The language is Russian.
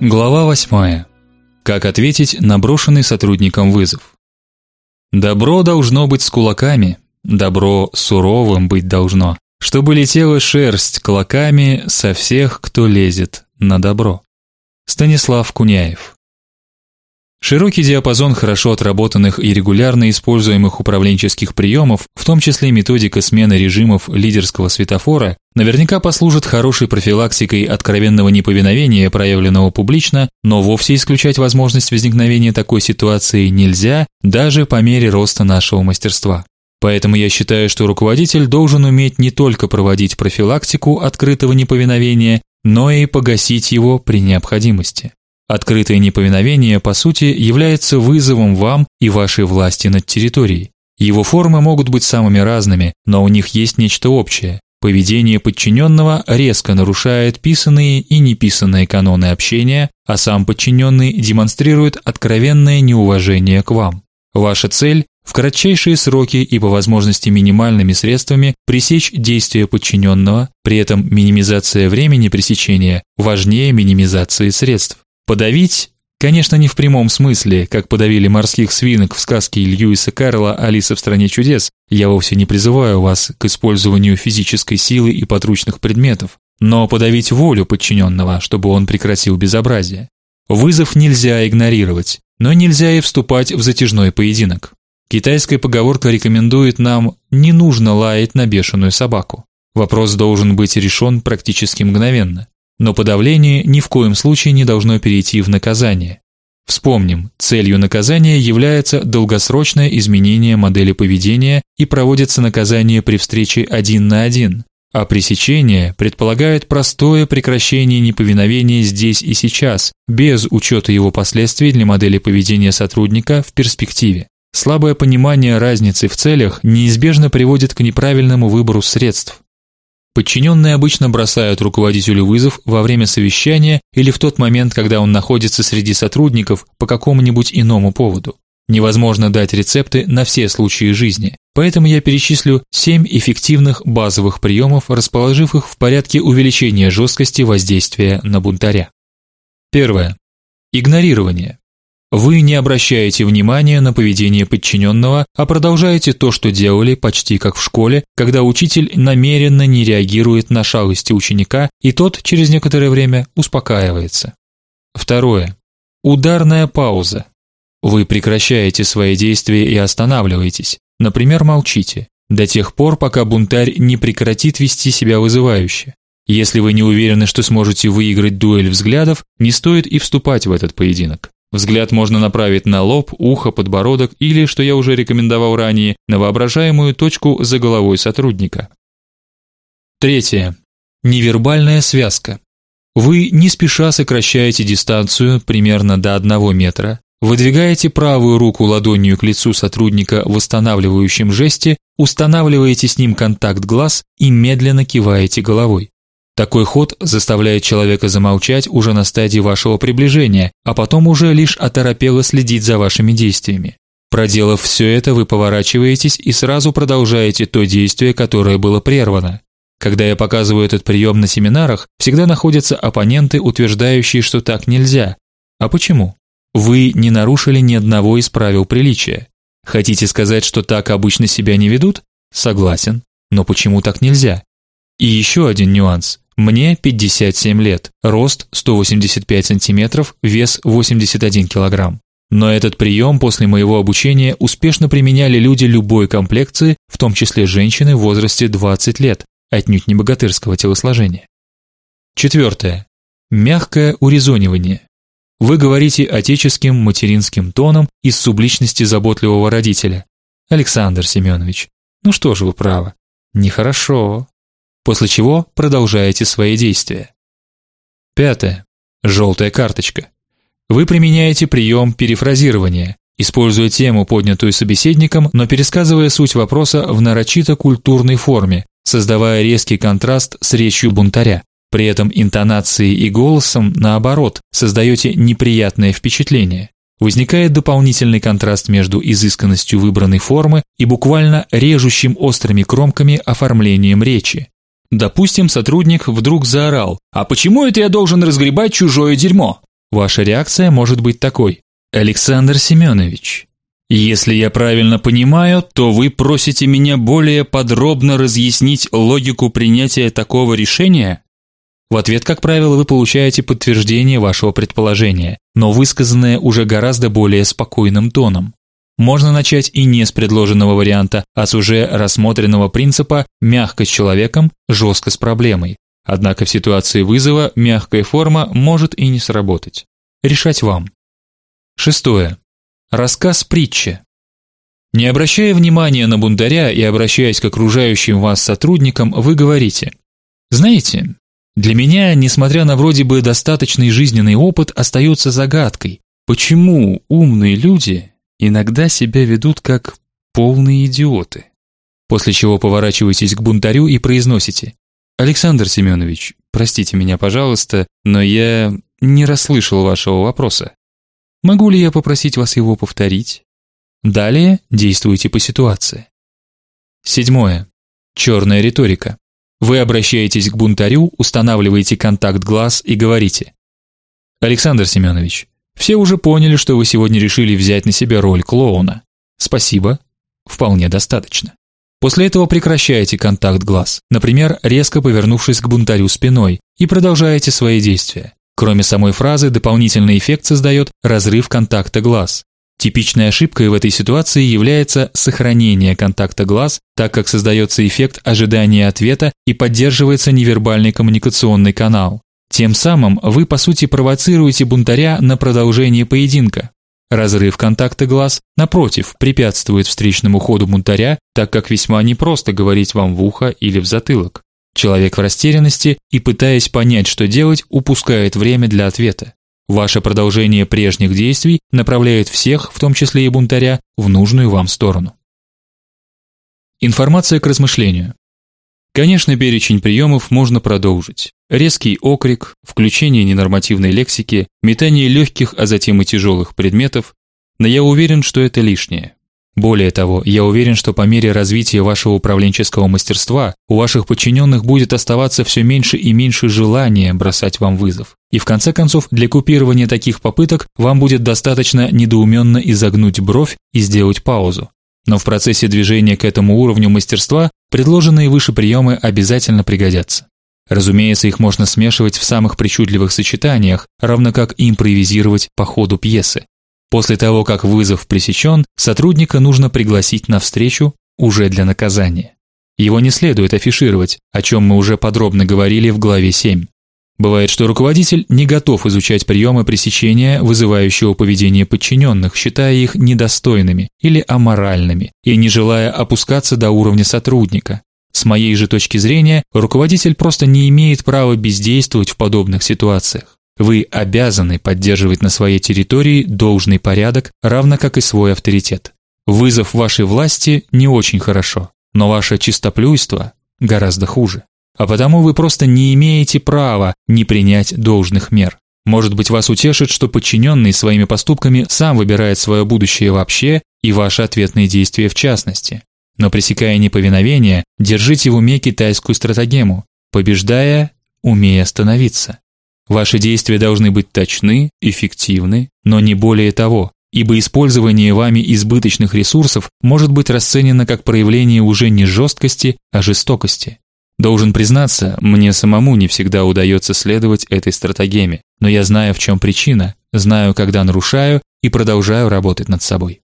Глава 8. Как ответить на брошенный сотрудником вызов? Добро должно быть с кулаками, добро суровым быть должно, чтобы летела шерсть клоками со всех, кто лезет на добро. Станислав Куняев. Широкий диапазон хорошо отработанных и регулярно используемых управленческих приемов, в том числе методика смены режимов лидерского светофора, наверняка послужит хорошей профилактикой откровенного неповиновения, проявленного публично, но вовсе исключать возможность возникновения такой ситуации нельзя, даже по мере роста нашего мастерства. Поэтому я считаю, что руководитель должен уметь не только проводить профилактику открытого неповиновения, но и погасить его при необходимости. Открытое неповиновение, по сути, является вызовом вам и вашей власти над территорией. Его формы могут быть самыми разными, но у них есть нечто общее. Поведение подчиненного резко нарушает писанные и неписанные каноны общения, а сам подчиненный демонстрирует откровенное неуважение к вам. Ваша цель в кратчайшие сроки и по возможности минимальными средствами пресечь действия подчиненного, при этом минимизация времени пресечения важнее минимизации средств. Подавить, конечно, не в прямом смысле, как подавили морских свинок в сказке Льюиса Карла Алиса в стране чудес. Я вовсе не призываю вас к использованию физической силы и подручных предметов, но подавить волю подчиненного, чтобы он прекратил безобразие. Вызов нельзя игнорировать, но нельзя и вступать в затяжной поединок. Китайская поговорка рекомендует нам не нужно лаять на бешеную собаку. Вопрос должен быть решен практически мгновенно. Но подавление ни в коем случае не должно перейти в наказание. Вспомним, целью наказания является долгосрочное изменение модели поведения и проводится наказание при встрече один на один, а пресечение предполагает простое прекращение неповиновения здесь и сейчас, без учета его последствий для модели поведения сотрудника в перспективе. Слабое понимание разницы в целях неизбежно приводит к неправильному выбору средств. Подчиненные обычно бросают руководителю вызов во время совещания или в тот момент, когда он находится среди сотрудников по какому-нибудь иному поводу. Невозможно дать рецепты на все случаи жизни. Поэтому я перечислю семь эффективных базовых приемов, расположив их в порядке увеличения жесткости воздействия на бунтаря. Первое. Игнорирование. Вы не обращаете внимания на поведение подчиненного, а продолжаете то, что делали почти как в школе, когда учитель намеренно не реагирует на шалости ученика, и тот через некоторое время успокаивается. Второе. Ударная пауза. Вы прекращаете свои действия и останавливаетесь. Например, молчите до тех пор, пока бунтарь не прекратит вести себя вызывающе. Если вы не уверены, что сможете выиграть дуэль взглядов, не стоит и вступать в этот поединок. Взгляд можно направить на лоб, ухо, подбородок или, что я уже рекомендовал ранее, на воображаемую точку за головой сотрудника. Третье. Невербальная связка. Вы не спеша сокращаете дистанцию примерно до 1 метра, выдвигаете правую руку ладонью к лицу сотрудника в восстанавливающем жесте, устанавливаете с ним контакт глаз и медленно киваете головой. Такой ход заставляет человека замолчать уже на стадии вашего приближения, а потом уже лишь оторопело следить за вашими действиями. Проделав все это, вы поворачиваетесь и сразу продолжаете то действие, которое было прервано. Когда я показываю этот прием на семинарах, всегда находятся оппоненты, утверждающие, что так нельзя. А почему? Вы не нарушили ни одного из правил приличия. Хотите сказать, что так обычно себя не ведут? Согласен. Но почему так нельзя? И еще один нюанс. Мне 57 лет, рост 185 сантиметров, вес 81 килограмм. Но этот прием после моего обучения успешно применяли люди любой комплекции, в том числе женщины в возрасте 20 лет, отнюдь не богатырского телосложения. Четвертое. Мягкое урезонивание. Вы говорите отеческим материнским тоном из субличности заботливого родителя. Александр Семенович, ну что же вы правы. Нехорошо после чего продолжаете свои действия. Пятое. Желтая карточка. Вы применяете прием перефразирования, используя тему, поднятую собеседником, но пересказывая суть вопроса в нарочито культурной форме, создавая резкий контраст с речью бунтаря. При этом интонацией и голосом наоборот создаете неприятное впечатление. Возникает дополнительный контраст между изысканностью выбранной формы и буквально режущим острыми кромками оформлением речи. Допустим, сотрудник вдруг заорал: "А почему это я должен разгребать чужое дерьмо?" Ваша реакция может быть такой: Александр Семенович, если я правильно понимаю, то вы просите меня более подробно разъяснить логику принятия такого решения? В ответ, как правило, вы получаете подтверждение вашего предположения, но высказанное уже гораздо более спокойным тоном. Можно начать и не с предложенного варианта, а с уже рассмотренного принципа мягко с человеком, жестко с проблемой. Однако в ситуации вызова мягкая форма может и не сработать. Решать вам. Шестое. Рассказ притчи. Не обращая внимания на бунтаря и обращаясь к окружающим вас сотрудникам, вы говорите: "Знаете, для меня, несмотря на вроде бы достаточный жизненный опыт, остается загадкой, почему умные люди иногда себя ведут как полные идиоты". После чего поворачиваетесь к бунтарю и произносите: "Александр Семенович, простите меня, пожалуйста, но я не расслышал вашего вопроса. Могу ли я попросить вас его повторить? Далее действуйте по ситуации. Седьмое. Черная риторика. Вы обращаетесь к бунтарю, устанавливаете контакт глаз и говорите: Александр Семенович, все уже поняли, что вы сегодня решили взять на себя роль клоуна. Спасибо. Вполне достаточно. После этого прекращаете контакт глаз, например, резко повернувшись к бунтарю спиной, и продолжаете свои действия. Кроме самой фразы, дополнительный эффект создает разрыв контакта глаз. Типичной ошибкой в этой ситуации является сохранение контакта глаз, так как создается эффект ожидания ответа и поддерживается невербальный коммуникационный канал. Тем самым вы по сути провоцируете бунтаря на продолжение поединка. Разрыв контакта глаз напротив препятствует встречному ходу бунтаря, так как весьма непросто говорить вам в ухо или в затылок. Человек в растерянности и пытаясь понять, что делать, упускает время для ответа. Ваше продолжение прежних действий направляет всех, в том числе и бунтаря, в нужную вам сторону. Информация к размышлению. Конечно, перечень приемов можно продолжить. Резкий окрик, включение ненормативной лексики, метание легких, а затем и тяжелых предметов, но я уверен, что это лишнее. Более того, я уверен, что по мере развития вашего управленческого мастерства у ваших подчиненных будет оставаться все меньше и меньше желания бросать вам вызов. И в конце концов, для купирования таких попыток вам будет достаточно недоуменно изогнуть бровь и сделать паузу. Но в процессе движения к этому уровню мастерства предложенные выше приемы обязательно пригодятся. Разумеется, их можно смешивать в самых причудливых сочетаниях, равно как импровизировать по ходу пьесы. После того, как вызов пресечен, сотрудника нужно пригласить на встречу уже для наказания. Его не следует афишировать, о чем мы уже подробно говорили в главе 7. Бывает, что руководитель не готов изучать приемы пресечения вызывающего поведения подчиненных, считая их недостойными или аморальными и не желая опускаться до уровня сотрудника. С моей же точки зрения, руководитель просто не имеет права бездействовать в подобных ситуациях. Вы обязаны поддерживать на своей территории должный порядок, равно как и свой авторитет. Вызов вашей власти не очень хорошо, но ваше чистоплюйство гораздо хуже. А потому вы просто не имеете права не принять должных мер. Может быть, вас утешит, что подчиненный своими поступками сам выбирает свое будущее вообще и ваши ответные действия в частности. Но пресекая неповиновение, держите в уме китайскую стратегему: побеждая, умея остановиться. Ваши действия должны быть точны, эффективны, но не более того, ибо использование вами избыточных ресурсов может быть расценено как проявление уже не жесткости, а жестокости. Должен признаться, мне самому не всегда удается следовать этой стратегии, но я знаю, в чем причина, знаю, когда нарушаю и продолжаю работать над собой.